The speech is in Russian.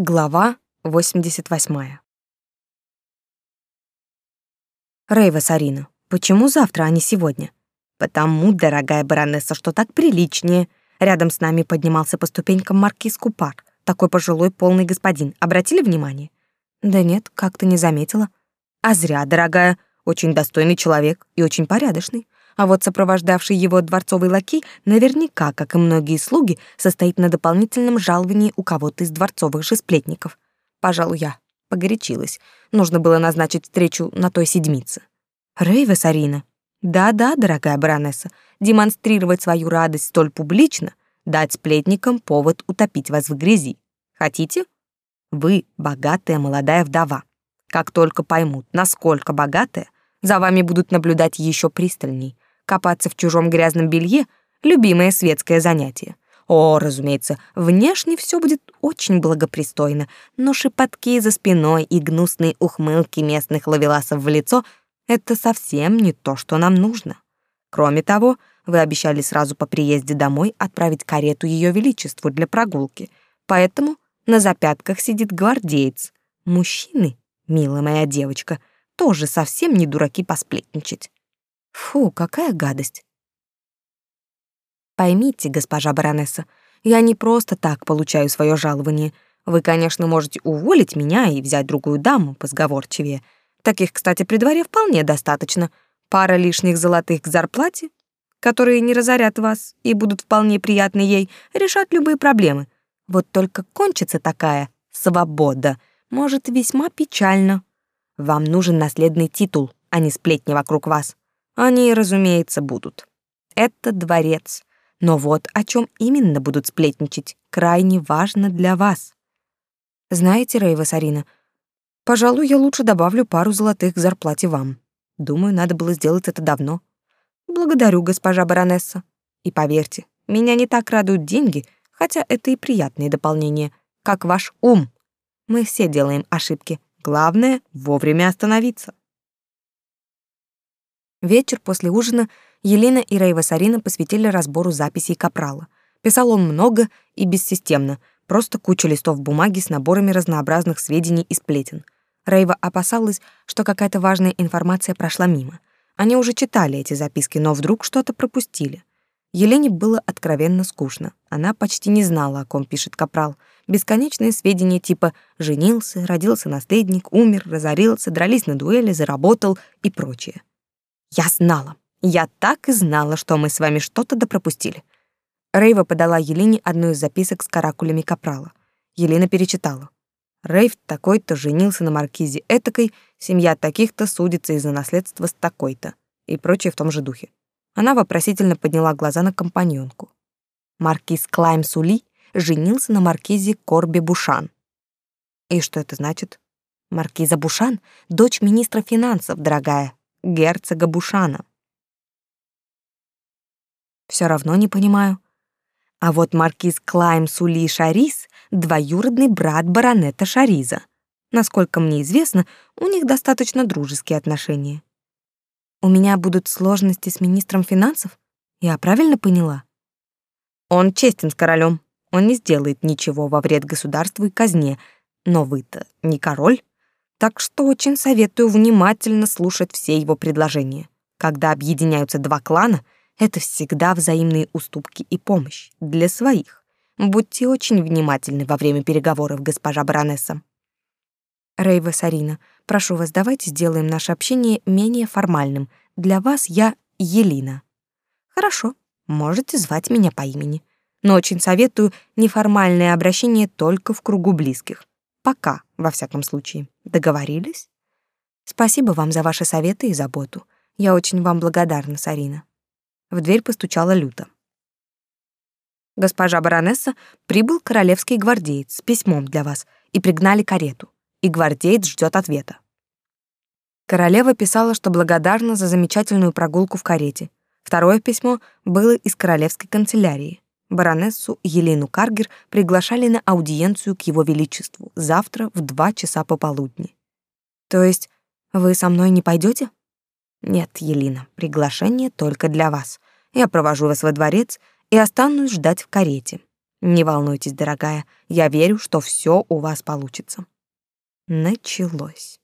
Глава 88. Рейва Сарина, почему завтра, а не сегодня? Потому, дорогая баронесса, что так приличнее. Рядом с нами поднимался по ступенькам маркиз Купар, такой пожилой полный господин. Обратили внимание? Да нет, как-то не заметила. А зря, дорогая, очень достойный человек и очень порядочный. А вот сопровождавший его дворцовый лакей наверняка, как и многие слуги, состоит на дополнительном жаловании у кого-то из дворцовых же сплетников. Пожалуй, я погорячилась. Нужно было назначить встречу на той седмице. Рейва Сарина. Да-да, дорогая баронесса, демонстрировать свою радость столь публично, дать сплетникам повод утопить вас в грязи. Хотите? Вы богатая молодая вдова. Как только поймут, насколько богатая, за вами будут наблюдать еще пристальней. Копаться в чужом грязном белье — любимое светское занятие. О, разумеется, внешне все будет очень благопристойно, но шепотки за спиной и гнусные ухмылки местных ловеласов в лицо — это совсем не то, что нам нужно. Кроме того, вы обещали сразу по приезде домой отправить карету Ее Величеству для прогулки, поэтому на запятках сидит гвардеец. Мужчины, милая моя девочка, тоже совсем не дураки посплетничать. Фу, какая гадость. Поймите, госпожа баронесса, я не просто так получаю свое жалование. Вы, конечно, можете уволить меня и взять другую даму позговорчивее. Таких, кстати, при дворе вполне достаточно. Пара лишних золотых к зарплате, которые не разорят вас и будут вполне приятны ей, решат любые проблемы. Вот только кончится такая свобода может весьма печально. Вам нужен наследный титул, а не сплетни вокруг вас. Они, разумеется, будут. Это дворец. Но вот о чем именно будут сплетничать, крайне важно для вас. Знаете, Рейва Сарина, пожалуй, я лучше добавлю пару золотых к зарплате вам. Думаю, надо было сделать это давно. Благодарю, госпожа баронесса. И поверьте, меня не так радуют деньги, хотя это и приятное дополнение, как ваш ум. Мы все делаем ошибки. Главное — вовремя остановиться. Вечер после ужина Елена и Рейва Сарина посвятили разбору записей Капрала. Писал он много и бессистемно, просто куча листов бумаги с наборами разнообразных сведений и сплетен. Рейва опасалась, что какая-то важная информация прошла мимо. Они уже читали эти записки, но вдруг что-то пропустили. Елене было откровенно скучно. Она почти не знала, о ком пишет Капрал. Бесконечные сведения типа «женился», «родился наследник», «умер», «разорился», «дрались на дуэли», «заработал» и прочее. Я знала. Я так и знала, что мы с вами что-то допропустили. Рейва подала Елене одну из записок с каракулями Капрала. Елена перечитала. Рейв такой-то женился на маркизе этакой, семья таких-то судится из-за наследства с такой-то и прочее в том же духе. Она вопросительно подняла глаза на компаньонку. Маркиз Клайм Сули женился на маркизе Корби Бушан. И что это значит? Маркиза Бушан — дочь министра финансов, дорогая, герцога Бушана. Все равно не понимаю. А вот маркиз Клайм Сули Шарис — двоюродный брат баронета Шариза. Насколько мне известно, у них достаточно дружеские отношения. У меня будут сложности с министром финансов? Я правильно поняла? Он честен с королем. Он не сделает ничего во вред государству и казне. Но вы-то не король. Так что очень советую внимательно слушать все его предложения. Когда объединяются два клана, это всегда взаимные уступки и помощь для своих. Будьте очень внимательны во время переговоров, госпожа баронесса. Рейва Сарина, прошу вас, давайте сделаем наше общение менее формальным. Для вас я Елина. Хорошо, можете звать меня по имени. Но очень советую неформальное обращение только в кругу близких. Пока, во всяком случае. Договорились? Спасибо вам за ваши советы и заботу. Я очень вам благодарна, Сарина. В дверь постучала Люта. Госпожа баронесса, прибыл королевский гвардеец с письмом для вас и пригнали карету. И гвардеец ждет ответа. Королева писала, что благодарна за замечательную прогулку в карете. Второе письмо было из королевской канцелярии баронессу Елену Каргер приглашали на аудиенцию к его величеству завтра в два часа пополудни. То есть вы со мной не пойдете? Нет, Елена, приглашение только для вас. Я провожу вас во дворец и останусь ждать в карете. Не волнуйтесь, дорогая, я верю, что все у вас получится. Началось.